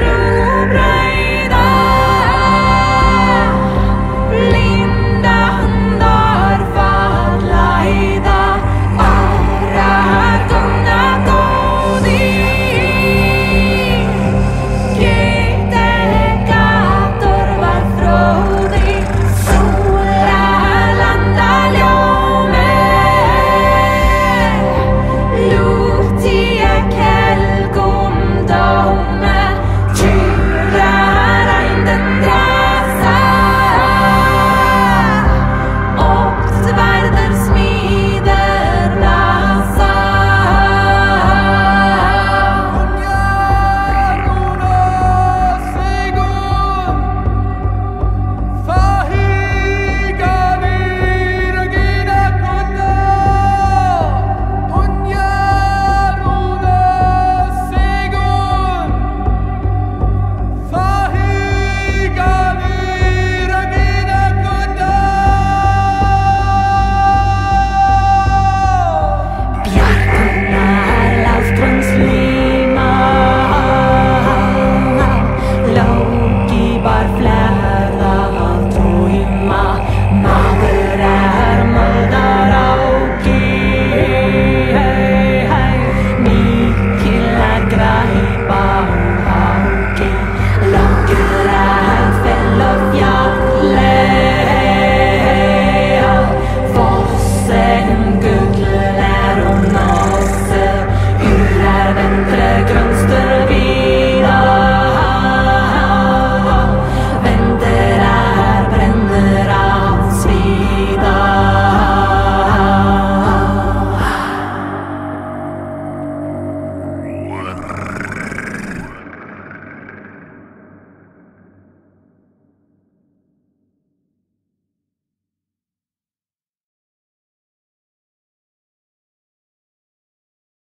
Dobra